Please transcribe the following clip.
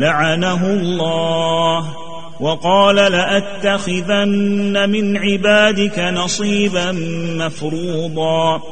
لعنه الله وقال لأتخذن من عبادك نصيبا مفروضا